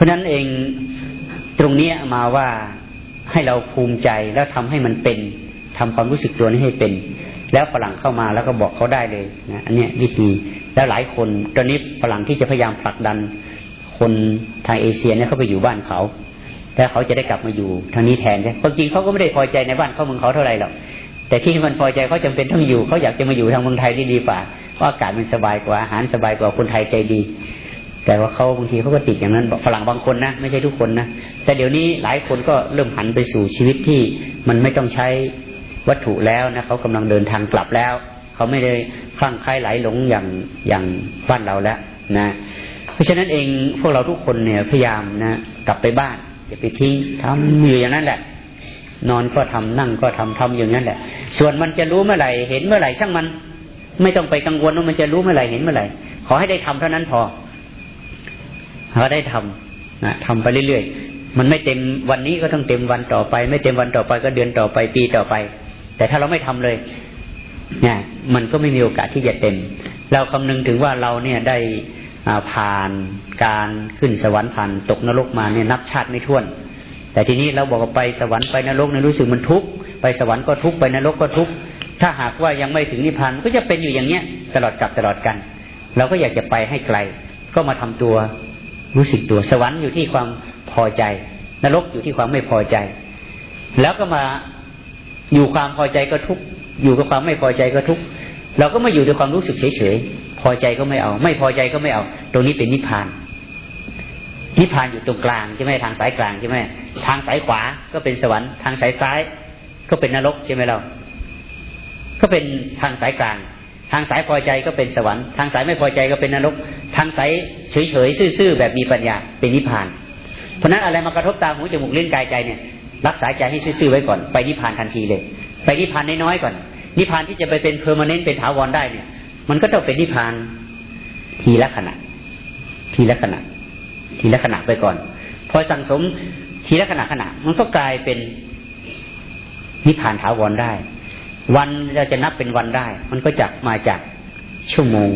ราะนั้นเองตรงนี้มาว่าให้เราภูมิใจแล้วทำให้มันเป็นทำความรู้สึกตัวนี้ให้เป็น แล้วฝรั่งเข้ามาแล้วก็บอกเขาได้เลยนะอันนี้วิธีแล้วหลายคนตอนนี้ฝรั่งที่จะพยายามผลักดัน คนทางเอเชียเนี่ยเขาไปอยู่บ้านเขาแต่เขาจะได้กลับมาอยู่ทางนี้แทนใช่ความจริงเขาก็ไม่ได้พอใจในบ้านเขาเมืองเขาเท่าไหร่หรอกแต่ที่มันพอใจเขาจำเป็นต้องอยู่เขาอยากจะมาอยู่ทางเมืองไทยที่ดีกว่าเพราะอากาศมันสบายกว่าอาหารสบายกว่าคนไทยใจดี แต่ว่าเขาบางทีเขาก็ติดอย่างนั้นฝรั่งบางคนนะไม่ใช่ทุกคนนะแต่เดี๋ยวนี้หลายคนก็เริ่มหันไปสู่ชีวิตที่มันไม่ต้องใช้วัตถุแล้วนะเขากำลังเดินทางกลับแล้วเขาไม่ได้คลั่งไคล้ไหลหลงอย่างอย่างบ้านเราแล้วนะ เพราะฉะนั้นเองพวกเราทุกคนเนี่ยพยายามนะกลับไปบ้านอย่าไปทิ้งทำอยู่อย่างนั้นแหละ นอนก็ทำนั่งก็ทำทำอย่างนั้นแหละ ส่วนมันจะรู้เมื่อไหร่เห็นเมื่อไหร่ช่างมัน ไม่ต้องไปกังวลว่ามันจะรู้เมื่อไหร่เห็นเมื่อไหร่ขอให้ได้ทำเท่านั้นพอ เราได้ทำนะทำไปเรื่อยๆ มันไม่เต็มวันนี้ก็ต้องเต็มวันต่อไป ไม่เต็มวันต่อไปก็เดือนต่อไปปีต่อไป แต่ถ้าเราไม่ทำเลยเนี่ยมันก็ไม่มีโอกาสที่จะเต็ม เราคำนึงถึงว่าเราเนี่ยได้ผ่านการขึ้นสวรรค์ผ่านตกนรกมาเนี่ยนับชาติไม่ถ้วน แต่ทีนี้เราบอกไปสวรรค์ไปนรกเนี่ยรู้สึกมันทุกข์ไปสวรรค์ก็ทุกข์ไปนรกก็ทุกข์ถ้าหากว่ายังไม่ถึงนิพพานก็จะเป็นอยู่อย่างเนี้ยตลอดกับตลอดกัน เราก็อยากจะไปให้ไกล ก็มาทำตัว รู้สึกตัวสวรรค์อยู่ที่ความพอใจ นรกอยู่ที่ความไม่พอใจ แล้วก็มาอยู่ความพอใจก็ทุกอยู่กับความไม่พอใจก็ทุกเราก็มาอยู่ด้วยความรู้สึกเฉยๆพอใจก็ไม่เอา ไม่พอใจก็ไม่เอา ตรงนี้เป็นนิพพาน นิพพานอยู่ตรงกลางใช่ไหมทางสายกลางใช่ไหมทางสายขวาก็เป็นสวรรค์ทางสายซ้าย ก็เป็นนรกใช่ไหมเรา ก็เป็นทางสายกลาง ทางสายพอใจก็เป็นสวรรค์ ทางสายไม่พอใจก็เป็นนรก ทางสายเฉยๆซื่อๆแบบมีปัญญาเป็นนิพพาน เพราะนั้นอะไรมากระทบตาหูจมูกเล่นกายใจเนี่ย รักษาใจให้ซื่อๆไว้ก่อนไปนิพพานทันทีเลย ไปนิพพานน้อยๆก่อน นิพพานที่จะไปเป็นเพอร์มานเนนต์เป็นถาวรได้เนี่ย มันก็ต้องเป็นนิพพานทีละขณะ ทีละขณะ ทีละขณะไปก่อน พอสั่งสมทีละขณะขณะ มันก็กลายเป็นนิพพานถาวรได้ วันเราจะนับเป็นวันได้ มันก็จะมาจากชั่วโมง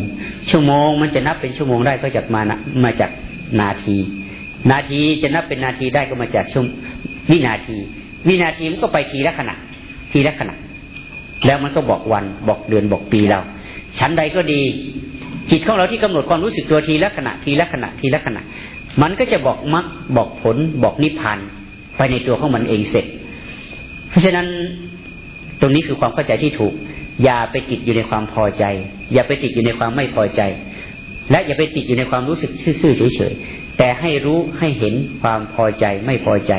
ชั่วโมง มันจะนับเป็นชั่วโมงได้ก็จากมามาจากนาที นาทีจะนับเป็นนาทีได้ก็มาจากชั่ววินาที วินาทีมันก็ไปทีละขณะ ทีละขณะ แล้วมันก็บอกวันบอกเดือนบอกปีเรา ชั้นใดก็ดี จิตของเราที่กำหนดความรู้สึกตัวทีละขณะทีละขณะทีละขณะ มันก็จะบอกมรรคบอกผลบอกนิพพานไปในตัวของมันเองเสร็จ เพราะฉะนั้น รงนี้คือความเข้าใจที่ถูก อย่าไปติดอยู่ในความพอใจ อย่าไปติดอยู่ในความไม่พอใจ และอย่าไปติดอยู่ในความรู้สึกซื่อๆเฉยๆแต่ให้รู้ให้เห็นความพอใจไม่พอใจ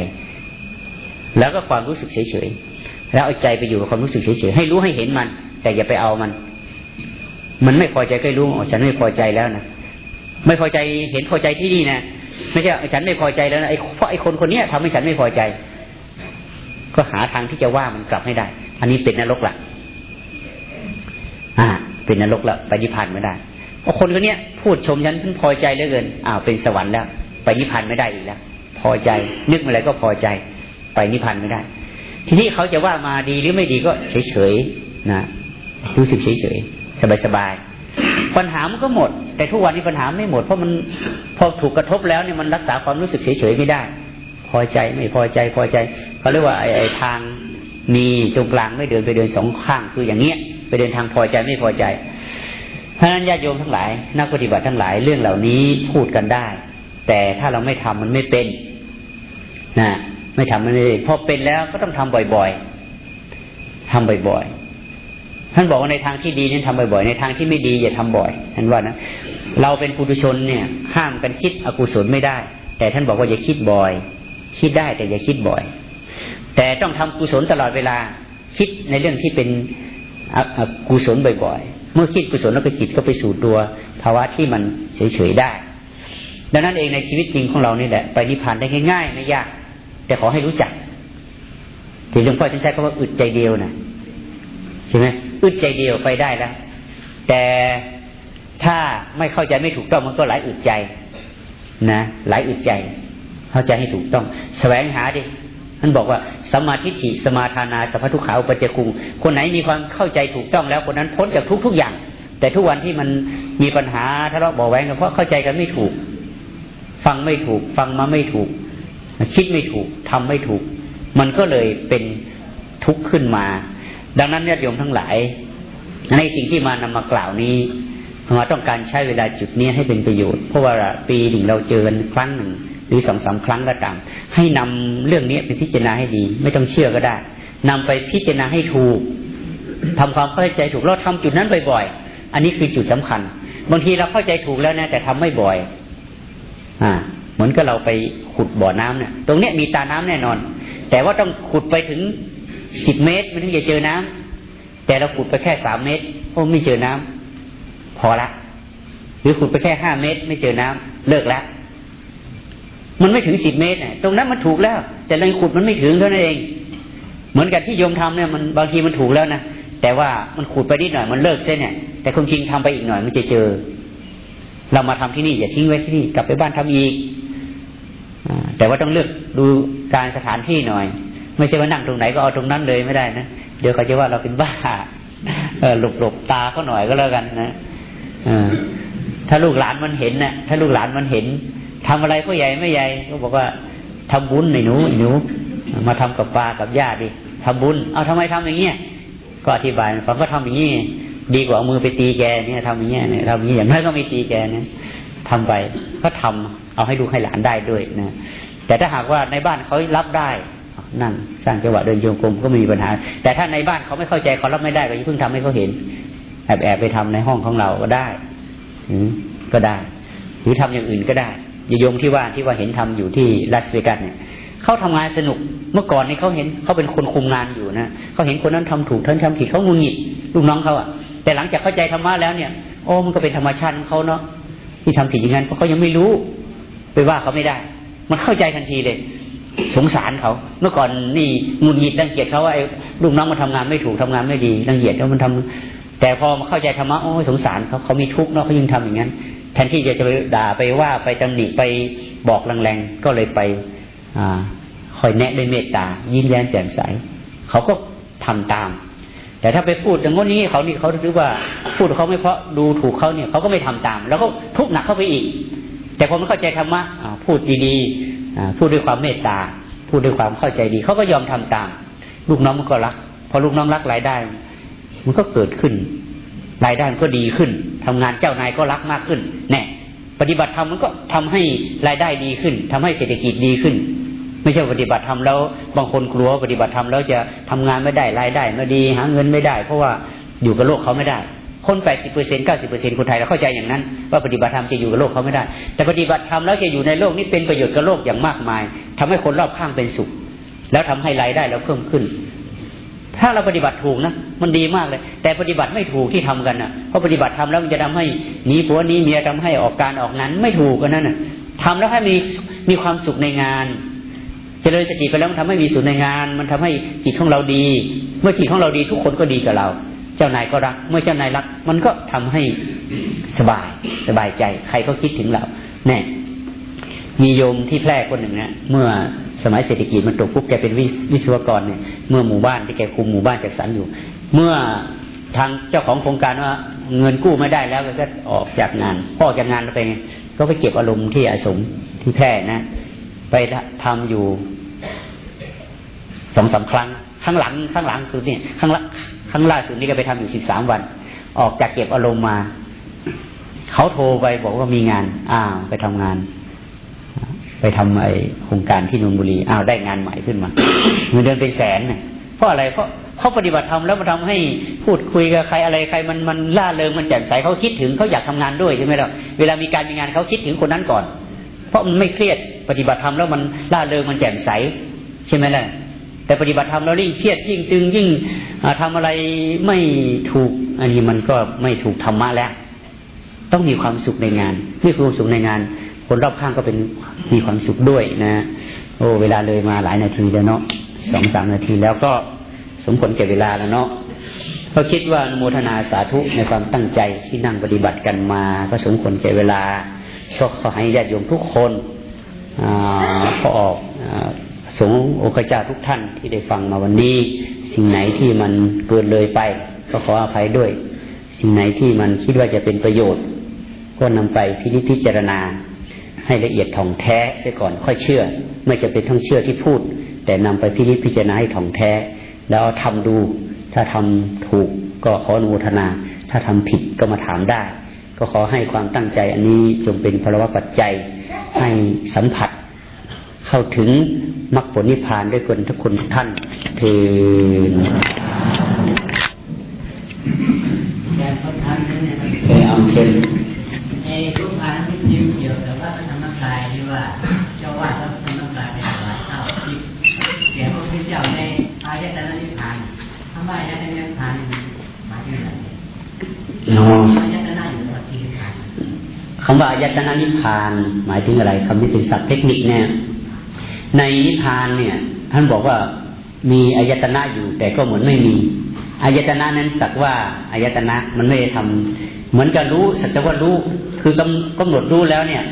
แล้วก็ความรู้สึกเฉยๆแล้วเอาใจไปอยู่กับความรู้สึกเฉยๆให้รู้ให้เห็นมัน แต่อย่าไปเอามัน มันไม่พอใจก็รู้อ๋อฉันไม่พอใจแล้วนะไม่พอใจเห็นพอใจที่นี่นะไม่ใช่ฉันไม่พอใจแล้วนะไอ้เพราะไอ้คนคนนี้ทำให้ฉันไม่พอใจ ก็หาทางที่จะว่ามันกลับให้ได้ อันนี้เป็นนรกละอ่า เป็นนรกละไปนิพพานไม่ได้เพราะคนคนนี้ยพูดชมฉันพอใจเหลือเกินอ้าวเป็นสวรรค์แล้ว ไปนิพพานไม่ได้อีกแล้วพอใจ นึกอะไรก็พอใจ ไปนิพพานไม่ได้ ทีนี้เขาจะว่ามาดีหรือไม่ดีก็เฉยๆนะรู้สึกเฉยๆสบายๆปัญหามันก็หมด แต่ทุกวันนี้ปัญหาไม่หมดเพราะมันพอถูกกระทบแล้วเนี่ยมันรักษาความรู้สึกเฉยๆไม่ได้ พอใจไม่พอใจพอใจเขาเรียกว่าไอ้ทาง มีตรงกลางไม่เดินไปเดินสองข้างคืออย่างเงี้ย ไปเดินทางพอใจไม่พอใจเพราะนั้นญาติโยมทั้งหลาย นักปฏิบัติทั้งหลายเรื่องเหล่านี้พูดกันได้ แต่ถ้าเราไม่ทำมันไม่เป็นนะไม่ทำมันไม่เป็นพอเป็นแล้วก็ต้องทำบ่อยๆทำบ่อยๆ ท่านบอกว่าในทางที่ดีนี่ทำบ่อยๆ ในทางที่ไม่ดีอย่าทำบ่อยท่านว่านะเราเป็นปุถุชนเนี่ย ห้ามกันคิดอกุศลไม่ได้ แต่ท่านบอกว่าอย่าคิดบ่อย คิดได้แต่อย่าคิดบ่อย แต่ต้องทำกุศลตลอดเวลา คิดในเรื่องที่เป็นกุศลบ่อยๆ เมื่อคิดกุศลแล้วก็จิตก็ไปสู่ตัวภาวะที่มันเฉยๆได้ ดังนั้นเองในชีวิตจริงของเรานี่แหละไปนิพพานได้ง่าย ๆ ไม่ยาก แต่ขอให้รู้จักที่หลวงพ่อท่านใช้คำว่าอึดใจเดียวนะใช่ไหมอึดใจเดียวไปได้แล้วแต่ถ้าไม่เข้าใจไม่ถูกต้องมันก็หลายอึดใจ นะหลายอึดใจ เข้าใจให้ถูกต้อง แสวงหาดิ ท่านบอกว่าสมาธิิสมาทานาสัพพทุขาอุปเจกุงคนไหนมีความเข้าใจถูกต้องแล้วคนนั้นพ้นจากทุกทุกอย่าง แต่ทุกวันที่มันมีปัญหาทะเลาะเบาแวงกันเพราะเข้าใจกันไม่ถูก ฟังไม่ถูก ฟังมาไม่ถูก คิดไม่ถูกทำไม่ถูก มันก็เลยเป็นทุกข์ขึ้นมา ดังนั้นญาติโยมทั้งหลาย ในสิ่งที่มานำมากล่าวนี้มาต้องการใช้เวลาจุดนี้ให้เป็นประโยชน์เพราะว่าปีหนึ่งเราเจอกันครั้งหนึ่ง หรือสองสาครั้งก็ตาม ให้นำเรื่องนี้ไปพิจารณาให้ดี ไม่ต้องเชื่อก็ได้นำไปพิจารณาให้ถูกทำความเข้าใจถูกเราทำจุดนั้นบ่อยๆอันนี้คือจุดสำคัญ บางทีเราเข้าใจถูกแล้วนะแต่ทำไม่บ่อย อ่า เหมือนกับเราไปขุดบ่อน้ำเนี่ยตรงเนี้ยมีตาน้ำแน่นอน แต่ว่าต้องขุดไปถึงสิบเมตรมันถึงจะเจอน้ำแต่เราขุดไปแค่สามเมตรโอ้ไม่เจอน้ำพอละ หรือขุดไปแค่ห้าเมตร ไม่เจอน้ำเลิกแล้ว มันไม่ถึงสิบเมตรเนี่ยตรงนั้นมันถูกแล้ว แต่แรงขุดมันไม่ถึงเท่านั้นเอง เหมือนกับที่โยมทำเนี่ยมันบางทีมันถูกแล้วนะแต่ว่ามันขุดไปนิดหน่อยมันเลิกเส้นเนี่ย แต่คนจริงทำไปอีกหน่อยมันจะเจอ เรามาทำที่นี่อย่าทิ้งไว้ที่นี่กลับไปบ้านทำอีกอแต่ว่าต้องเลือกดูการสถานที่หน่อย ไม่ใช่ว่านั่งตรงไหนก็เอาตรงนั้นเลยไม่ได้นะเดี๋ยวเขาจะว่าเราเป็นบ้าเออหลบหลบตาเขาหน่อยก็แล้วกันนะอถ้าลูกหลานมันเห็นนะ่ะถ้าลูกหลานมันเห็น ทำอะไรพ่อใหญ่ไม่ใหญ่ก็บอกว่าทำบุญในหนูหนูมาทำกับปลากับญาติดิทำบุญ เอาทำไมทำอย่างเงี้ยก็อธิบายฟังก็ทำอย่างนี้ดีกว่าเอามือไปตีแกเนี่ยทำอย่างเงี้ยเนี่ยทำอย่างนี้อย่างน้อยก็ไม่ตีแกเนี่ยทำไปก็ทำเอาให้ดูให้หลานได้ด้วยนะแต่ถ้าหากว่าในบ้านเขารับได้นั่นสร้างจังหวะเดินโยงกลมก็ไม่มีปัญหา แต่ถ้าในบ้านเขาไม่เข้าใจเขารับไม่ได้ก็ยิ่งเพิ่งทำให้เขาเห็นแอบแอบไปทำในห้องของเราก็ได้ก็ได้ หรือทำอย่างอื่นก็ได้ โยมที่ว่าที่ว่าเห็นทำอยู่ที่ลาสเวกัสเนี่ยเขาทำงานสนุกเมื่อก่อนนี่เขาเห็นเขาเป็นคนคุมงานอยู่นะเขาเห็นคนนั้นทำถูกท่านทำผิดเขางุนงิดลูกน้องเขาอะ แต่หลังจากเข้าใจธรรมะแล้วเนี่ย โอ้มันก็เป็นธรรมชาติของเขาเนาะที่ทำผิดอย่างนั้นเพราะเขายังไม่รู้ ไปว่าเขาไม่ได้ มันเข้าใจทันทีเลย สงสารเขา เมื่อก่อนนี่งุนงิดรังเกียจเขาว่าไอ้ลูกน้องมันทำงานไม่ถูกทำงานไม่ดีรังเกียจแล้วมันทำแต่พอมาเข้าใจธรรมะโอ้สงสารเขาเขามีทุกข์เนาะเขายังทำอย่างนั้น แทนที่จะจะไปด่าไปว่าไปตำหนิไปบอกแรงๆก็เลยไป อ่าคอยแนะด้วยเมตตา ยิ้มแย้มแจ่มใส เขาก็ทำตาม แต่ถ้าไปพูดอย่างนี้เขานี่เขาถือว่าพูดเขาไม่เพราะดูถูกเขาเนี่ยเขาก็ไม่ทำตาม แล้วก็ทุกข์หนักเข้าไปอีก แต่พอไม่เข้าใจธรรมะพูดดีๆพูดด้วยความเมตตา พูดด้วยความเข้าใจดี เขาก็ยอมทำตาม ลูกน้องมันก็รัก พอลูกน้องรักรายได้ มันก็เกิดขึ้น รายได้ก็ดีขึ้นทำงานเจ้านายก็รักมากขึ้นแน่ปฏิบัติธรรมมันก็ทำให้รายได้ดีขึ้นทำให้เศรษฐกิจดีขึ้น ไม่ใช่ปฏิบัติธรรมแล้วบางคนกลัวปฏิบัติธรรมแล้วจะทำงานไม่ได้รายได้ไม่ดี หาเงินไม่ได้ เพราะว่าอยู่กับโลกเขาไม่ได้ คนแปดสิบเปอร์เซ็นเก้าสิบเปอร์เซ็นคนไทยเราเข้าใจอย่างนั้น ว่าปฏิบัติธรรมจะอยู่กับโลกเขาไม่ได้ แต่ปฏิบัติธรรมแล้วจะอยู่ในโลกนี้เป็นประโยชน์กับโลกอย่างมากมายทำให้คนรอบข้างเป็นสุข แล้วทำให้รายได้เราเพิ่มขึ้น ถ้าเราปฏิบัติถูกนะมันดีมากเลย แต่ปฏิบัติไม่ถูกที่ทำกันนะ่ะเพราะปฏิบัติทำแล้วมันจะทำให้หนีผัวหนีเมียทำให้ออกการออกงานไม่ถูกกันนั่นน่ะทำแล้วให้มีมีความสุขในงานเจริญสติไปแล้วมันทำให้มีสุขในงาน มันทำให้จิตของเราดี เมื่อจิตของเราดีทุกคนก็ดีกับเรา เจ้านายก็รัก เมื่อเจ้านายรัก มันก็ทำให้สบายสบายใจ ใครก็คิดถึงเราแน่มีโยมที่แพร่คนหนึ่งเนะเมื่อ สมัยเศรษฐกิจมันตกปุ๊บแกเป็นวิศวกรเนี่ยเมื่อหมู่บ้านที่แกคุมหมู่บ้านจัดสรรอยู่ เมื่อทางเจ้าของโครงการว่าเงินกู้ไม่ได้แล้วก็ออกจากงานพ่อจากงานไปก็ไปเก็บอารมณ์ที่อาสมที่แพร่นะ ไปทำอยู่สองสาครั้ง ข้างหลังข้างหลังคือเนี่ยข้างละข้างล่าสุดนี่ก็ไปทำอยู่สิบสามวัน ออกจากเก็บอารมณ์มา เขาโทรไปบอกว่ามีงาน อ้าวไปทำงาน ไปทำไอโครงการที่นนบุรีอ้าวได้งานใหม่ขึ้นมาเงินเดือนเป็นแสนเนี่ยเพราะอะไรเพราะเขาปฏิบัติธรรมแล้วมาทำให้พูดคุยกับใครอะไรใครมันมันล่าเริงมันแจ่มใสเขาคิดถึงเขาอยากทำงานด้วยใช่ไหมล่ะเวลามีการมีงานเขาคิดถึงคนนั้นก่อน เพราะมันไม่เครียดปฏิบัติธรรมแล้วมันล่าเริงมันแจ่มใสใช่ไหมล่ะแต่ปฏิบัติธรรมแล้วยิ่งเครียดยิ่งตึงยิ่งทำอะไรไม่ถูก อันนี้มันก็ไม่ถูกธรรมะแล้ว ต้องมีความสุขในงานมีความสุขในงาน คนรอบข้างก็เป็นมีความสุขด้วยนะ โอ้เวลาเลยมาหลายนาทีแล้วเนาะสองสามนาทีแล้วก็สมผลแก่เวลาแล้วเนาะก็คิดว่าโมทนาสาธุในความตั้งใจที่นั่งปฏิบัติกันมา ก็สมควรแก่เวลาก็ขอให้ญาติโยมทุกคนขอออกสงฆ์โอกาจาทุกท่านที่ได้ฟังมาวันนี้ สิ่งไหนที่มันเกินเลยไป ก็ขออภัยด้วย สิ่งไหนที่มันคิดว่าจะเป็นประโยชน์ ก็นำไปพิจิตรณา ให้ละเอียดท่องแท้ไปก่อนค่อยเชื่อ ไม่จะเป็นทั้งเชื่อที่พูด แต่นำไปพิจิตพิจารณาให้ท่องแท้ แล้วทำดู ถ้าทำถูกก็ขออนุโมทนา ถ้าทำผิดก็มาถามได้ ก็ขอให้ความตั้งใจอันนี้จงเป็นพลวัตปัจจัยให้สัมผัส เข้าถึงมรรคผลนิพพานด้วยคนทุกคนทุกท่านเทนเคยเอาเช่น คำว่าอายตนะนิพพาน หมายถึงอะไรคำนี้เป็นศัพท์เทคนิคเนี่ย ในนิพพานเนี่ย ท่านบอกว่ามีอายตนะอยู่แต่ก็เหมือนไม่มีอายตนะนั้นสักว่าอายตนะมันไม่ได้ทำเหมือนกับรู้สักว่ารู้คือกำกำหนดรู้แล้วเนี่ย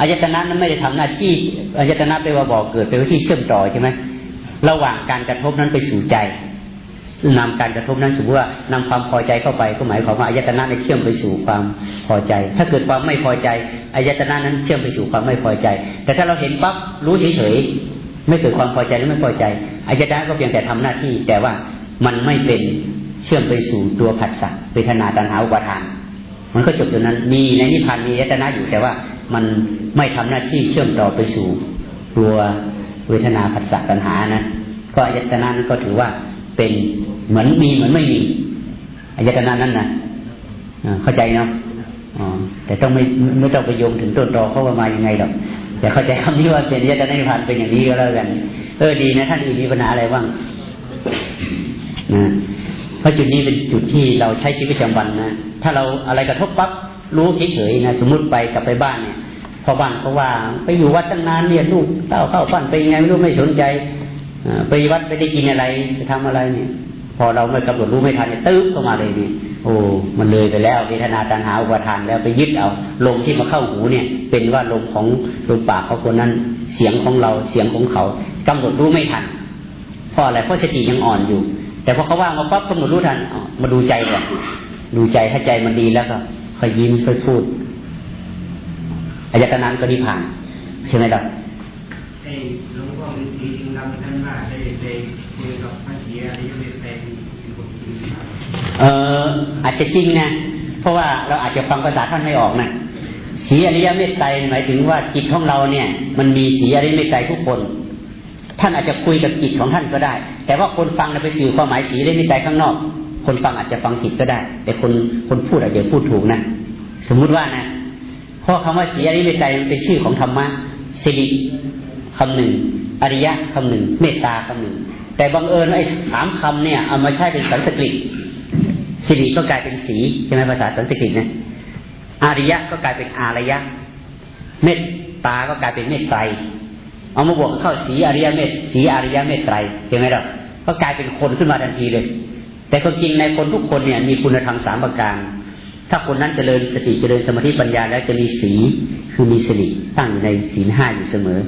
อายตนะนั้นไม่ได้ทำหน้าที่อายตนะไปว่าบอกเกิดไปว่าที่เชื่อมต่อใช่ไหมระหว่างการกระทบนั้นไปสู่ใจ นำการกระทบนั้นสมมติว่านำความพอใจเข้าไปก็หมายความว่าอายตนะนั้นเชื่อมไปสู่ความพอใจ ถ้าเกิดความไม่พอใจอายตนะนั้นเชื่อมไปสู่ความไม่พอใจ แต่ถ้าเราเห็นปั๊บรู้เฉยๆไม่เกิดความพอใจหรือไม่พอใจอายตนะก็เพียงแต่ทำหน้าที่ แต่ว่ามันไม่เป็นเชื่อมไปสู่ตัวผัสสะเวทนาตัณหาอุปาทาน มันก็จบตรงนั้นมีในนิพพานมีอายตนะอยู่แต่ว่ามันไม่ทำหน้าที่เชื่อมต่อไปสู่ตัวเวทนาผัสสะตัณหานะก็อายตนะนั้นก็ถือว่า เป็นเหมือนมีเหมือนไม่มีอายตนะนั้นนะเข้าใจเนาะแต่ต้องไม่ไม่ต้องไปโยงถึงต้นตอเขาว่ามายังไงหรอกแต่เข้าใจคำนี้ว่าเป็นยตนะนิพพานเป็นอย่างนี้ก็แล้วกันเออดีนะท่านอื่นมีปัญหาอะไรบ้างนะเพราะจุดนี้เป็นจุดที่เราใช้ชีวิตประจำวันนะถ้าเราอะไรกระทบปั๊บรู้เฉยๆนะสมมติไปกลับไปบ้านเนี่ยพอบ้านเขาว่า ไปอยู่วัดตั้งนานเนี่ยลูกเต้าเข้าฟันไปยังไงไม่รู้ไม่สนใจ ไปวัดไปได้กินอะไรไปทำอะไรเนี่ยพอเราไม่กำหนดรู้ไม่ทันเนี่ยตื้อเข้ามาเลยเนี่ยโอ้มันเลยไปแล้วเวทนาตัณหาอุปทานแล้วไปยึดเอาลมที่มาเข้าหูเนี่ย เป็นว่าลมของลมปากเขาคนนั้นเสียงของเราเสียงของเขากำหนดรู้ไม่ทันเพราะอะไรเพราะสติยังอ่อนอยู่ แต่พอเขาว่างมาปั๊บกำหนดรู้ทันมาดูใจก่อนดูใจถ้าใจมันดีแล้วก็ค่อยยิ้มค่อยพูดอายตนะก็นิพพานใช่ไหมล่ะ จริงๆเราท่านว่าได้ไปคุยกับพระเสียอะไรยังไม่เป็นเอออาจจะจริงนะเพราะว่าเราอาจจะฟังภาษาท่านไม่ออกนะสีอริยเมตไตรหมายถึงว่าจิตของเราเนี่ย มันมีสีอริยเมตไตรทุกคน ท่านอาจจะคุยกับจิตของท่านก็ได้ แต่ว่าคนฟังไปสื่อความหมายสีได้ในใจข้างนอก คนฟังอาจจะฟังผิดก็ได้ แต่คนคนพูดอาจจะพูดถูกนะสมมุติว่านะเพราะคำว่าสีอริยมิตใจมันเป็นชื่อของธรรมะสิริคำหนึ่ง อริยะคำหนึ่งเมตตาคำหนึ่ง แต่บังเอิญไอ้สามคำเนี่ยเอามาใช้เป็นสันสกฤตสิริก็กลายเป็นสีใช่ไหมภาษาสันสกฤตนะอริยะก็กลายเป็นอารยะ เมตตาก็กลายเป็นเมตไตรเอามาบวกเข้าสีอริยเมตสีอริยเมตไตรใช่ไหมล่ะก็กลายเป็นคนขึ้นมาทันทีเลย แต่ความจริงในคนทุกคนเนี่ยมีคุณธรรมสามประการ ถ้าคนนั้นเจริญสติเจริญสมาธิปัญญาแล้วจะมีสีคือมีสิริตั้งอยู่ในศีลห้าอยู่เสมอ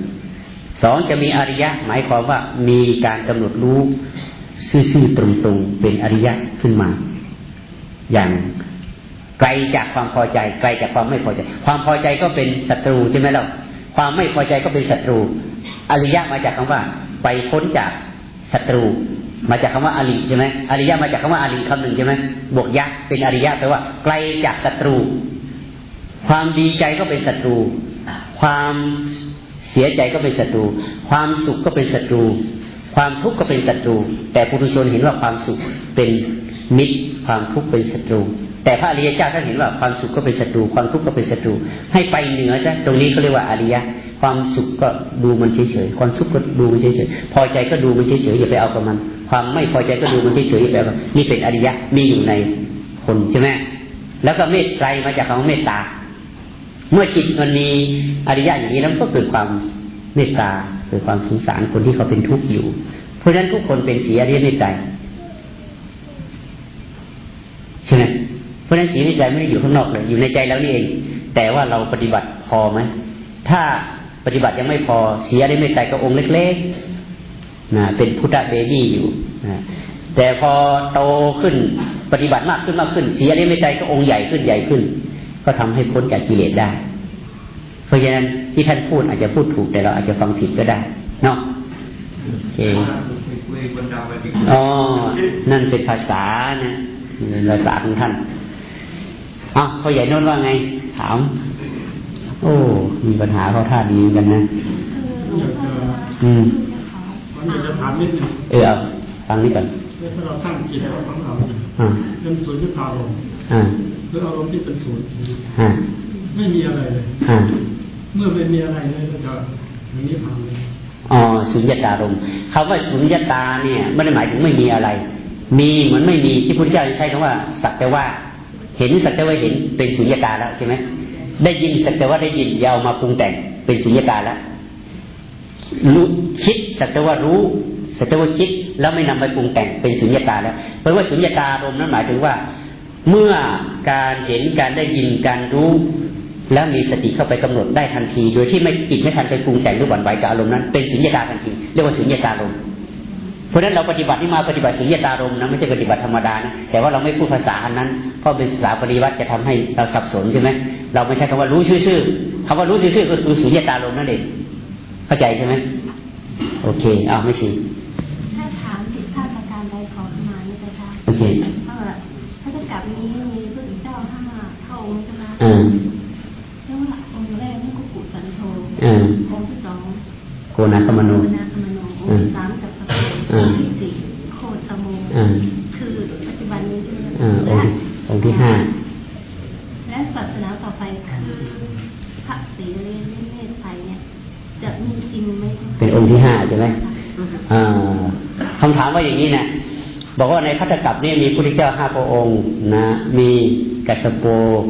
สองจะมีอริยะ หมายความว่ามีการกำหนดรู้ซื่อๆตรงๆ เป็นอริยะขึ้นมา อย่างไกลจากความพอใจ ไกลจากความไม่พอใจ ความพอใจก็เป็นศัตรูใช่ไหมล่ะความไม่พอใจก็เป็นศัตรู อริยะมาจากคำว่า ไปพ้นจากศัตรู มาจากคำว่าอริใช่ไหมอริยะมาจากคำว่าอริคำหนึ่งใช่ไหมบวกยะเป็นอริยะแปลว่า ไกลจากศัตรู ความดีใจก็เป็นศัตรู ความ เสียใจก็เป็นศัตรู ความสุขก็เป็นศัตรู ความทุกข์ก็เป็นศัตรู แต่ปุถุชนเห็นว่าความสุขเป็นมิตร ความทุกข์เป็นศัตรู แต่พระอริยเจ้าท่านเห็นว่าความสุขก็เป็นศัตรู ความทุกข์ก็เป็นศัตรู ให้ไปเหนือจ้ะตรงนี้เขาเรียกว่าอริยะ ความสุขก็ดูมันเฉยๆ ความทุกข์ก็ดูมันเฉยๆ พอใจก็ดูมันเฉยๆอย่าไปเอากับมัน ความไม่พอใจก็ดูมันเฉยๆอย่าไปเอานี่เป็นอริยะมีอยู่ในคนใช่ไหมแล้วก็เมตไตรมาจากคำว่าเมตตา เมื่อจิตมันมีอริยะอย่างนี้แล้วก็เกิดความเมตตาเกิดความสงสารคนที่เขาเป็นทุกข์อยู่ เพราะฉะนั้นทุกคนเป็นสีอริยเมตไตรใช่ไหมเพราะฉะนั้นศีในใจไม่ได้อยู่ข้างนอกเลยอยู่ในใจแล้วนี่เอง แต่ว่าเราปฏิบัติพอไหมถ้าปฏิบัติยังไม่พอสียได้ไม่ใจก็องค์เล็กๆนะเป็นพุทธเบบี้อยู่นะแต่พอโตขึ้นปฏิบัติมากขึ้นมากขึ้นเสียได้ไม่ใจก็องค์ใหญ่ขึ้นใหญ่ขึ้น ก็ทำให้พ้นจากกิเลสได้ เพราะฉะนั้นที่ท่านพูดอาจจะพูดถูกแต่เราอาจจะฟังผิดก็ได้เนาะโอเคอ๋อนั่นเป็นภาษานะเป็นภาษาของท่านอ๋อเขาใหญ่นนว่าไง ถาม โอ้ มีปัญหาเขาท่าดีกันนะ อืมมันจะถามนิดนึงเออเอาฟังนี้ก่อนถ้าเราตั้งจิตของเราอ่าเป็นศูนย์ยุทธารมณ์ อ่าหรืออารมณ์ที่เป็นศูนย์อ่าไม่มีอะไรเลยอ่าเมื่อไม่มีอะไรเลยก็จะอย่างนี้ผ่านเลยอ๋อสุญญตารมณ์คำว่าสุญญตาเนี่ยไม่ได้หมายถึงไม่มีอะไร มีเหมือนไม่มีที่พุทธเจ้าใช้คำว่า สักแต่ว่า เห็นสักแต่ว่าเห็นเป็นสุญญตาแล้วใช่ไหมได้ยินสักแต่ว่าได้ยินอยาวมาปรุงแต่งเป็นสุญญตาแล้วรู้คิดสักแต่ว่ารู้สักแต่ว่าคิดแล้วไม่นำไปปรุงแต่งเป็นสุญญตาแล้วเพราะว่าสุญญตารมณ์นั้นหมายถึงว่า เมื่อการเห็นการได้ยินการรู้ แล้วมีสติเข้าไปกำหนดได้ทันที โดยที่ไม่จิตไม่ทันไปปรุงแต่งหรือหวั่นไหวกับอารมณ์นั้นเป็นสุญญตาทันทีเรียกว่าสุญญตารมเพราะนั้นเราปฏิบัติที่มาปฏิบัติสุญญตารมนะไม่ใช่ปฏิบัติธรรมดานะแต่ว่าเราไม่พูดภาษาอันนั้นเพราะเป็นภาษาปฏิวัติจะทำให้เราสับสนใช่ไหมเราไม่ใช่คำว่ารู้ชื่อๆคำว่ารู้ชื่อๆก็คือสุญญตารมนั่นเองเข้าใจใช่ไหมโอเคอ้าวไม่ชี นี้มีพระเจ้าห้าพระองค์ใช่ไหมอ่าเรียกว่าองค์แรกนี่กุกุสันโธอ่าองค์ที่สองโกนาคมโนโอนาคมโนองค์ที่สามจักรพรรดิองค์ที่สี่โคตโมอ่าคือปัจจุบันนี้ใช่ไหมอ่าองค์ที่องค์ที่ห้าและศาสนาต่อไปคือพระศรีเนเนตรไทยเนี่ยจะมีจริงไหมคะเป็นองค์ที่ห้าใช่ไหมอ่าคำถามว่าอย่างนี้นะ บอกว่าในพัทธกัปนี่มีพระพุทธเจ้าห้าพระองค์นะมีกัสโป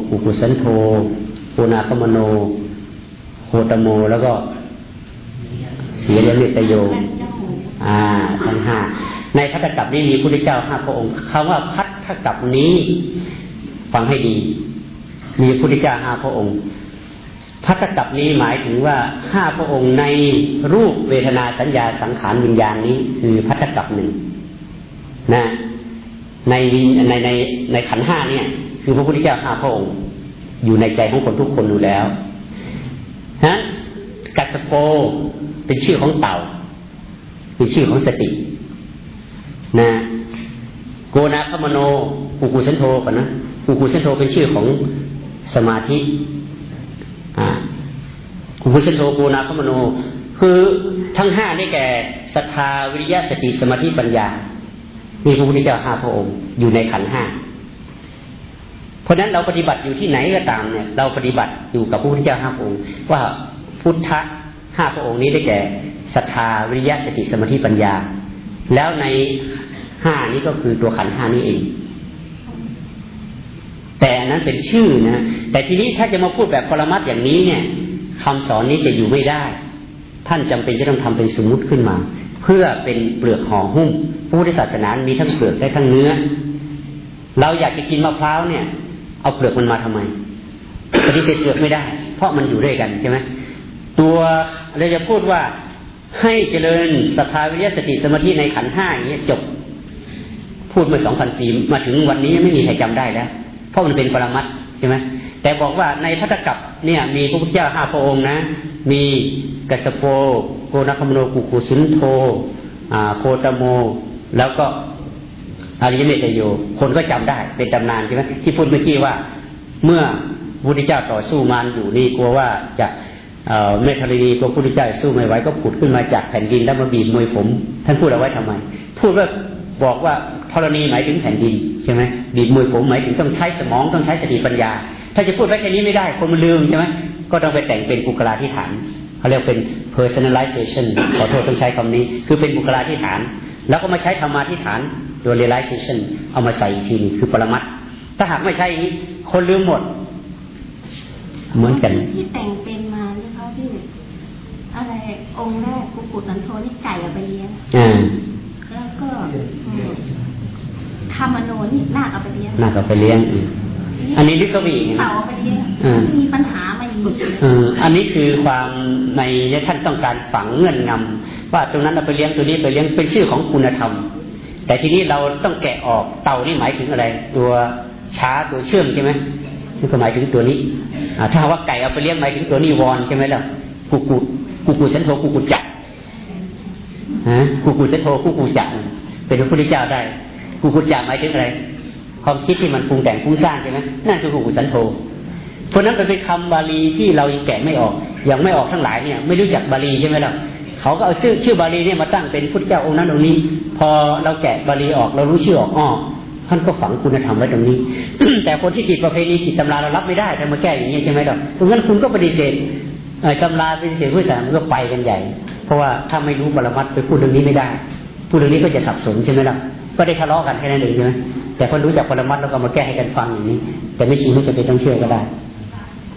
กุกุสันโธโกนาคมโนโคตโม แล้วก็เสียเรียตโย อ่าทั้งห้าในพัทธกัปนี้มีพระพุทธเจ้าห้าพระองค์คำว่าพัทธกัปนี้ฟังให้ดี มีพระพุทธเจ้าห้าพระองค์พัทธกัปนี้หมายถึงว่าห้าพระองค์ในรูปเวทนาสัญญาสังขารวิญญาณนี้ คือพัทธกัปหนึ่ง นะในในในในขันธ์ห้าเนี่ย คือพระพุทธเจ้าห้าพระองค์อยู่ในใจของคนทุกคนอยู่แล้วฮะกัสสโปเป็นชื่อของเต่าเป็นชื่อของสติ นะโกนาคมโนกูกูเซนโทก่อนนะกูกูเซนโทเป็นชื่อของสมาธิอ่ากูกูเซนโทโกนาคมโน คือทั้งห้านี่แก่ศรัทธาวิริยะสติสมาธิปัญญา มีพระพุทธเจ้าห้าพระองค์อยู่ในขันห้าเพราะฉะนั้นเราปฏิบัติอยู่ที่ไหนก็ตามเนี่ย เราปฏิบัติอยู่กับพระพุทธเจ้าห้าพระองค์ ว่าพุทธะห้าพระองค์นี้ได้แก่ศรัทธาวิริยะสติสมาธิปัญญา แล้วในห้านี้ก็คือตัวขันห้านี้เอง แต่อันนั้นเป็นชื่อนะแต่ทีนี้ถ้าจะมาพูดแบบปรมัตถ์อย่างนี้เนี่ยคำสอนนี้จะอยู่ไม่ได้ ท่านจำเป็นจะต้องทำเป็นสมมุติขึ้นมา เพื่อเป็นเปลือกห่อหุ้มพุทธศาสนามีทั้งเปลือกและทั้งเนื้อ เราอยากจะกินมะพร้าวเนี่ย เอาเปลือกมันมาทำไมปฏิเสธเปลือกไม่ได้ เพราะมันอยู่ด้วยกันใช่ไหมตัวเราจะพูดว่าให้เจริญสภาวิยสติสมาธิในขันห้าอย่างนี้จบ พูดเมื่อสองพันปีมาถึงวันนี้ไม่มีใครจำได้แล้วเพราะมันเป็นปรมัตถ์ใช่ไหม แต่บอกว่าในพัทธกัปเนี่ยมีพระพุทธเจ้าห้าพระองค์นะ มีกัสโปโกนคมโนกุกุสุนโธโคตโม แล้วก็อริยเมตโย คนก็จำได้เป็นตำนานใช่ไหมที่พูดเมื่อกี้ว่า เมื่อพระพุทธเจ้าต่อสู้มารอยู่นี่กลัวว่าจะเมธารีกลัวพระพุทธเจ้าสู้ไม่ไหวก็ผุดขึ้นมาจากแผ่นดินแล้วมาบีบมวยผม ท่านพูดเอาไว้ทำไม พูดว่าบอกว่าธรณีหมายถึงแผ่นดินใช่ไหมบีบมวยผมหมายถึงต้องใช้สมองต้องใช้สติปัญญา ถ้าจะพูดไว้แค่นี้ไม่ได้ คนมันลืมใช่ไหมก็ต้องไปแต่งเป็นบุคลาธิฐานเขาเรียกเป็น personalization ขอโทษต้องใช้คำนี้ คือเป็นบุคลาธิฐาน แล้วก็มาใช้ธรรมาธิฐาน โดย realization เอามาใส่อีกทีนึงคือปรมัตถ์ถ้าหากไม่ใช่อย่างนี้ คนลืมหมด เหมือนกันที่แต่งเป็นมาหรือเขาที่อะไรองค์แรกกุกุสันโธนี่ไก่เอาไปเลี้ยงอ่าแล้วก็อืมคามโนนี่นาคเอาไปเลี้ยงน่าก็ไปเลี้ยงอืม อันนี้ลึกเข้าไปอีกนะเต่าเอาไปเลี้ยงอืมมีปัญหามาอีกเอออันนี้คือความในท่านต้องการฝังเงื่อนงำว่าตรงนั้นเราไปเลี้ยงตัวนี้ไปเลี้ยงเป็นชื่อของคุณธรรม แต่ทีนี้เราต้องแกะออกเต่านี่หมายถึงอะไร ตัวช้าตัวเชื่อมใช่ไหมนี่ก็หมายถึงตัวนี้ถ้าว่าไก่เอาไปเลี้ยงหมายถึงตัวนี้วอนใช่ไหมล่ะกูกูกูกูฉันโทกูกูจักฮะกูกูฉันโทกูกูจักเป็นพระพุทธเจ้าได้กูกูจักหมายถึงอะไร ความคิดที่มันปรุงแต่งปรุงสร้างใช่ไหมนั่นคือกูกูฉันโทเพราะนั้นเป็นคำบาลีที่เรายังแกะไม่ออก ยังไม่ออกทั้งหลายเนี่ย ไม่รู้จักบาลีใช่ไหมล่ะเขาก็เอาชื่อชื่อบาลีเนี่ยมาตั้งเป็นพุทธเจ้าองค์นั้นองค์นี้ พอเราแกะบาลีออกเรารู้ชื่อออกอ้อท่านก็ฝังคุณธรรมไว้ตรงนี้ แต่คนที่ติดประเพณีติดตำราเรารับไม่ได้แต่มาแก้อย่างนี้ใช่ไหมล่ะเพราะงั้นคุณก็ปฏิเสธตำราปฏิเสธพุทธศาสนามันก็ไปกันใหญ่ เพราะว่าถ้าไม่รู้บรมัตไปพูดเรื่องนี้ไม่ได้ พูดเรื่องนี้ก็จะสับสนใช่ไหมล่ะก็ได้ทะเลาะกันแค่นั้นเองใช่ไหม แต่คนรู้จักปรมัตแล้วก็มาแก้ให้กันฟังอย่างนี้ แต่ไม่ชี้ไม่จะเป็นต้องเชื่อก็ได้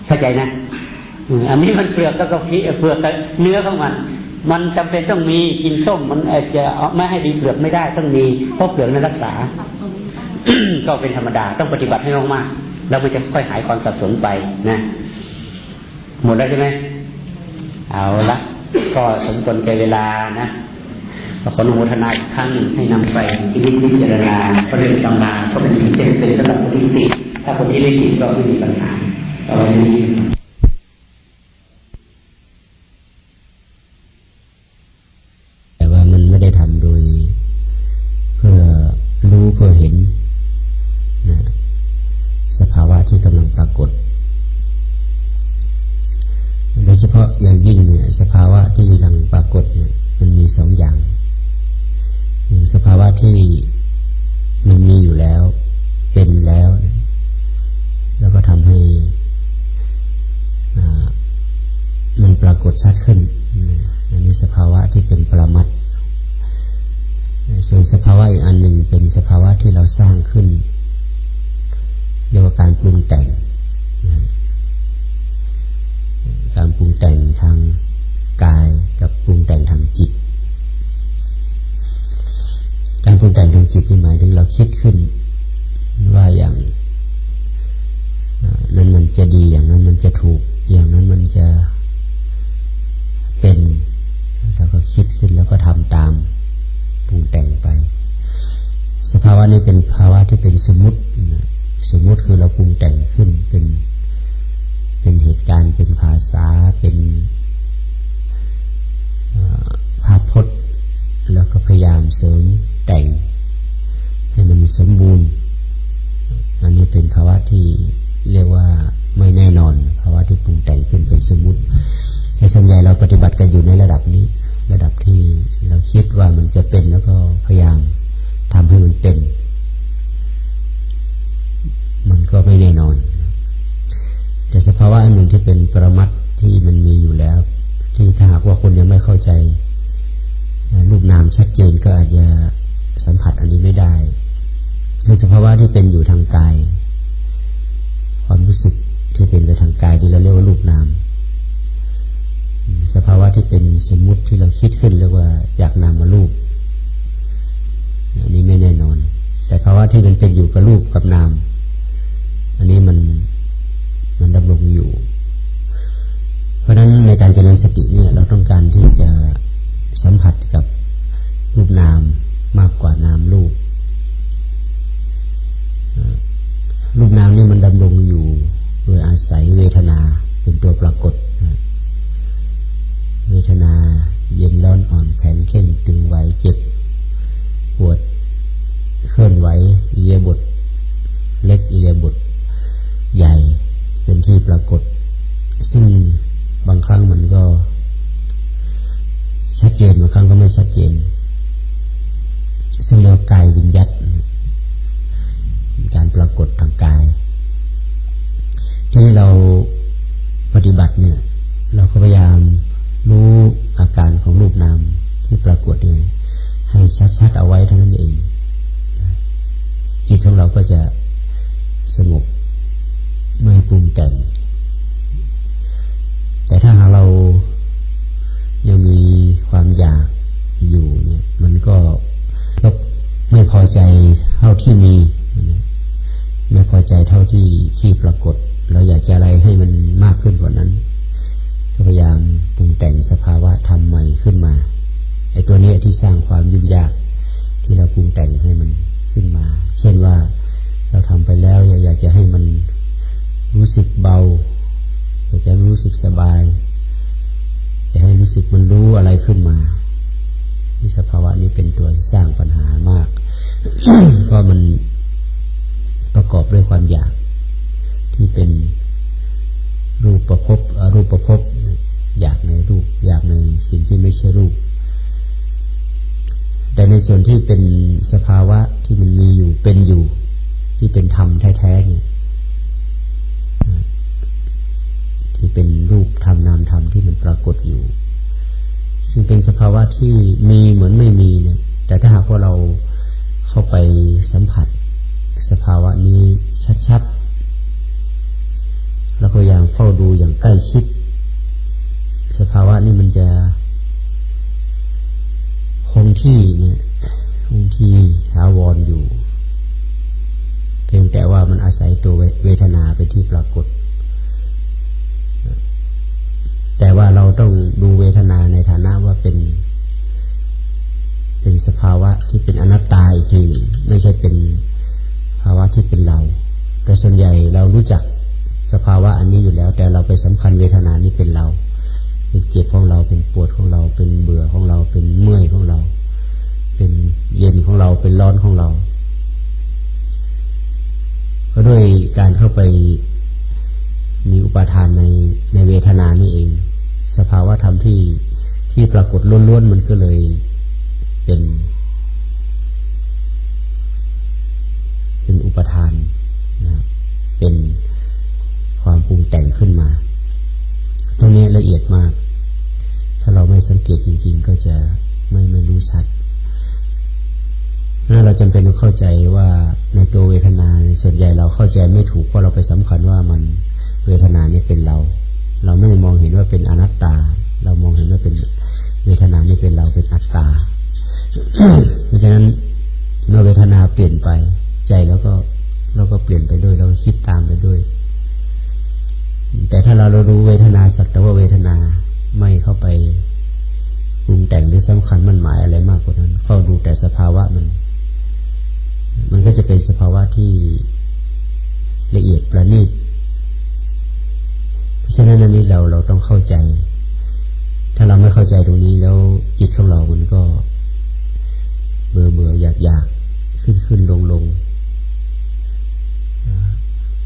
เข้าใจนะอันนี้มันเปลือกก็พีเปลือกเนื้อของมัน มันจำเป็นต้องมีกินส้มมันอาจจะไม่ให้ดีเปลือกไม่ได้ต้องมีเพราะเปลือกนั้นรักษา ก็เป็นธรรมดาต้องปฏิบัติให้มากๆแล้วมันจะค่อยหายความสับสนไปนะหมดแล้วใช่ไหมเอาละก็สมควรแก่เวลานะ ขออนุโมทนาอีกครั้งหนึ่งให้นำไปที่นิพจรณาประเด็นตำนาก็เป็นเป็นเป็นสำหรับคนที่ติดถ้าคนที่ไม่ติดก็ไม่มีปัญหาต่อไปนี้ เป็นภาวะที่เป็นสมมติ สมมติคือเราปรุงแต่งขึ้นเป็นเป็นเหตุการณ์เป็นภาษาเป็นภาพพจน์แล้วก็พยายามเสริมแต่ง ให้มันสมบูรณ์ อันนี้เป็นภาวะที่เรียกว่าไม่แน่นอนภาวะที่ปรุงแต่งขึ้นเป็นสมมติแต่ส่วนใหญ่เราปฏิบัติกันอยู่ในระดับนี้ ระดับที่เราคิดว่ามันจะเป็นแล้วก็พยายามทำให้มันเป็น แน่นอน แต่สภาวะอันหนึ่งที่เป็นปรมัตที่มันมีอยู่แล้วที่ถ้าหากว่าคนยังไม่เข้าใจรูปนามชัดเจนก็อาจจะสัมผัสอันนี้ไม่ได้คือสภาวะที่เป็นอยู่ทางกาย ความรู้สึกที่เป็นไปทางกายที่เราเรียกว่ารูปนาม สภาวะที่เป็นสมมุติที่เราคิดขึ้นเรียกว่าจากนามมารูปอันนี้ไม่แน่นอน แต่ภาวะที่มันเป็นอยู่กับรูปกับนาม อันนี้มันมันดำรงอยู่ เพราะฉะนั้นในการเจริญสติเนี่ย เราต้องการที่จะสัมผัสกับรูปนามมากกว่านามรูปรูปนามนี่มันดำรงอยู่ โดยอาศัยเวทนาเป็นตัวปรากฏ เวทนาเย็นร้อนอ่อนแข็งเข่งตึงไหวเจ็บ ปวด เคลื่อนไหวเอียบท เล็กเอียบท ใหญ่เป็นที่ปรากฏ ซึ่งบางครั้งมันก็ ชัดเจนบางครั้งก็ไม่ชัดเจน ซึ่งเรากายวิญญัตการปรากฏทางกาย ที่เราปฏิบัติเนี่ย เราก็พยายามรู้อาการของรูปนามที่ปรากฏเลยให้ชัดๆเอาไว้เท่านั้นเอง จิตของเราก็จะสงบ ไม่ปรุงแต่ง แต่ถ้าหากเรายังมีความอยากอยู่เนี่ย มันก็ก็ไม่พอใจเท่าที่มี ไม่พอใจเท่าที่ที่ปรากฏ เราอยากจะอะไรให้มันมากขึ้นกว่านั้นพยายามปรุงแต่งสภาวะทำใหม่ขึ้นมาไอ้ตัวนี้ที่สร้างความยุ่งยากที่เราปรุงแต่งให้มันขึ้นมา เช่นว่าเราทำไปแล้วอยากจะให้มัน รู้สึกเบาแต่จะรู้สึกสบาย จะให้รู้สึกมันรู้อะไรขึ้นมาที่สภาวะนี้เป็นตัวสร้างปัญหามาก เพราะมันประกอบด้วยความอยาก ที่เป็นรูปประพบรูปประพบอยากในรูป อยากในสิ่งที่ไม่ใช่รูป แต่ในส่วนที่เป็นสภาวะที่มันมีอยู่เป็นอยู่ ที่เป็นธรรมแท้ๆนี่ ที่เป็นรูปธรรมนามธรรมที่มันปรากฏอยู่ ซึ่งเป็นสภาวะที่มีเหมือนไม่มีเนี่ย แต่ถ้าหากว่าเราเข้าไปสัมผัส สภาวะนี้ชัดๆแล้วก็อย่างเฝ้าดูอย่างใกล้ชิด สภาวะนี้มันจะคงที่เนี่ยคงที่หาวรอยู่ เพียงแต่ว่ามันอาศัยตัวเวทนาเป็นที่ปรากฏ แต่ว่าเราต้องดูเวทนาในฐานะว่าเป็น เป็นสภาวะที่เป็นอนัตตาอีกทีไม่ใช่เป็นภาวะที่เป็นเรา แต่ส่วนใหญ่เรารู้จักสภาวะอันนี้อยู่แล้ว แต่เราไปสำคัญเวทนานี้เป็นเราเป็นเจ็บของเราเป็นปวดของเรา เป็นเบื่อของเราเป็นเมื่อยของเรา เป็นเย็นของเราเป็นร้อนของเรา ก็ด้วยการเข้าไปมีอุปาทานในในเวทนานี่เอง สภาวะธรรมที่ที่ปรากฏล้วนๆมันก็เลยเป็น เป็นอุปทานนะเป็นความปรุงแต่งขึ้นมา ตรงนี้ละเอียดมาก ถ้าเราไม่สังเกตจริง ๆ ก็จะไม่ไม่รู้ชัดนั่นเราจำเป็นต้องเข้าใจว่าในตัวเวทนาส่วนใหญ่เราเข้าใจไม่ถูกเพราะเราไปสำคัญว่ามันเวทนานี้เป็นเรา เราไม่มองเห็นว่าเป็นอนัตตา เรามองเห็นว่าเป็นเวทนานี้เป็นเราเป็นอัตตา เพราะฉะนั้นเมื่อเวทนาเปลี่ยนไปใจแล้วก็เราก็เปลี่ยนไปด้วยเราก็คิดตามไปด้วย แต่ถ้าเราเรารู้เวทนาสักแต่ว่าเวทนาไม่เข้าไปปรุงแต่งหรือสำคัญมันหมายอะไรมากกว่านั้นเฝ้าดูแต่สภาวะมัน มันก็จะเป็นสภาวะที่ละเอียดประณีต ฉะนั้นอันนี้เราเราต้องเข้าใจ ถ้าเราไม่เข้าใจตรงนี้แล้วจิตของเรา มันก็ เบื่อเบื่ออยากอยากขึ้นขึ้นลงลง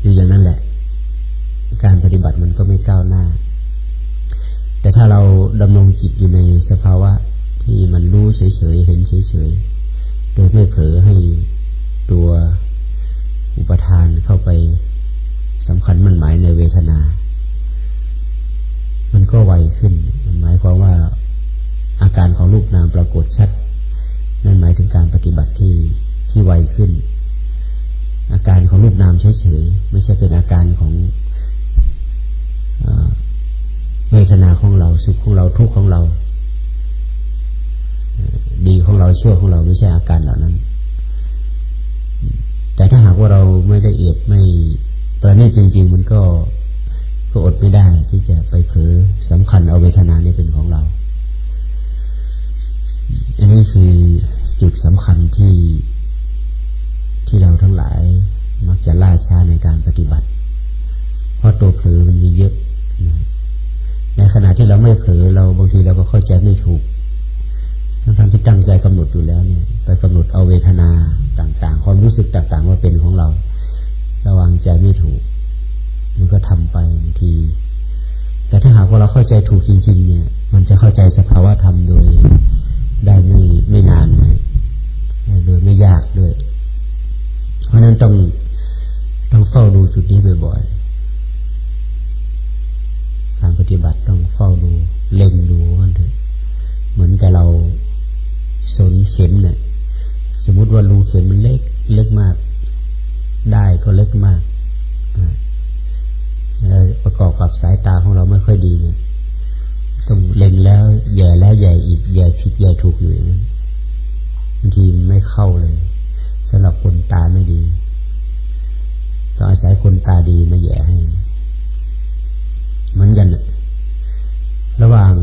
อยู่อย่างนั้นแหละ การปฏิบัติมันก็ไม่ก้าวหน้า แต่ถ้าเราดำรงจิตอยู่ในสภาวะที่มันรู้เฉยๆเห็นเฉยๆโดยไม่เผลอให้ตัวอุปทานเข้าไปสำคัญมันหมายในเวทนา มันก็ไวขึ้น หมายความว่าอาการของรูปนามปรากฏชัด นั่นหมายถึงการปฏิบัติที่ที่ไวขึ้น อาการของรูปนามเฉยๆไม่ใช่เป็นอาการของเวทนาของเราสุขของเราทุกข์ของเรา ดีของเราชั่วของเราไม่ใช่อาการเหล่านั้น แต่ถ้าหากว่าเราไม่ละเอียดไม่ประณีตจริง ๆ มันก็ ก็อดไม่ได้ที่จะไปเผลอสำคัญเอาเวทนานี้เป็นของเรา อันนี้คือจุดสำคัญที่ที่เราทั้งหลายมักจะล่าช้าในการปฏิบัติ เพราะตัวเผลอมันมีเยอะ ในขณะที่เราไม่เผลอเราบางทีเราก็เข้าใจไม่ถูกทั้งที่ตั้งใจกำหนดอยู่แล้วเนี่ยไปกำหนดเอาเวทนาต่าง ๆ ความรู้สึกต่าง ๆ ว่าเป็นของเรา ระวังใจไม่ถูก มันก็ทำไปบางที แต่ถ้าหากว่าเราเข้าใจถูกจริง ๆ เนี่ย มันจะเข้าใจสภาวะธรรมโดยได้ไม่ไม่นานเลยโดยไม่ยากด้วย เพราะนั้นต้องต้องเฝ้าดูจุดนี้บ่อยๆการปฏิบัติต้องเฝ้าดูเล็งดูกันเถอะเหมือนกับเราสนเข็มเนี่ย สมมติว่ารูเข็มมันเล็กเล็กมาก ได้ก็เล็กมาก สายตาของเราไม่ค่อยดีเนี่ยต้องเล็งแล้วแย่แล้วแย่อีกแย่ผิดแย่ถูกอยู่อย่างนั้นบางทีไม่เข้าเลยสำหรับคนตาไม่ดีต้องอาศัยคนตาดีมาแย่ให้เหมือนกันระหว่าง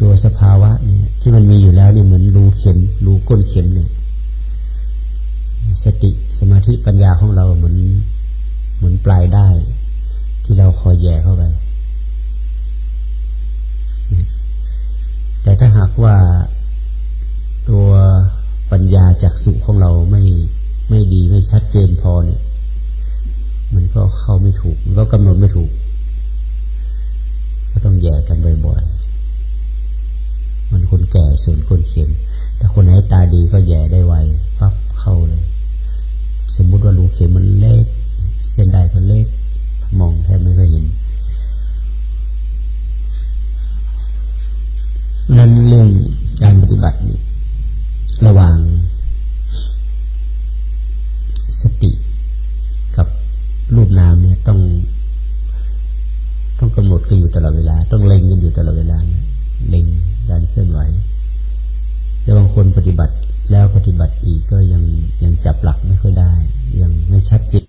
ตัวสภาวะเนี่ย ที่มันมีอยู่แล้วนี่เหมือนรูเข็มรูก้นเข็มเนี่ยสติสมาธิปัญญาของเราเหมือนเหมือนปลายได้ ที่เราคอยแย่เข้าไป แต่ถ้าหากว่าตัวปัญญาจากสุของเราไม่ไม่ดีไม่ชัดเจนพอเนี่ย มันก็เข้าไม่ถูก มันก็กำหนดไม่ถูก ก็ต้องแย่กันบ่อยๆ มันคนแก่ส่วนคนเข็มแต่คนไหนตาดีก็แย่ได้ไวปั๊บเข้าเลย สมมุติว่ารูเข็มมันเล็ก เส้นได้ก็เล็ก มองแทบไม่เคยเห็นนั้นเรื่องการปฏิบัตินี่ระหว่างสติกับรูปนามเนี่ยต้อง ต้องกำหนดกันอยู่ตลอดเวลา ต้องเล็งกันอยู่ตลอดเวลาเล็งการเคลื่อนไหวแต่บางคนปฏิบัติแล้วปฏิบัติอีกก็ยังยังจับหลักไม่ค่อยได้ ยังไม่ชัดเจน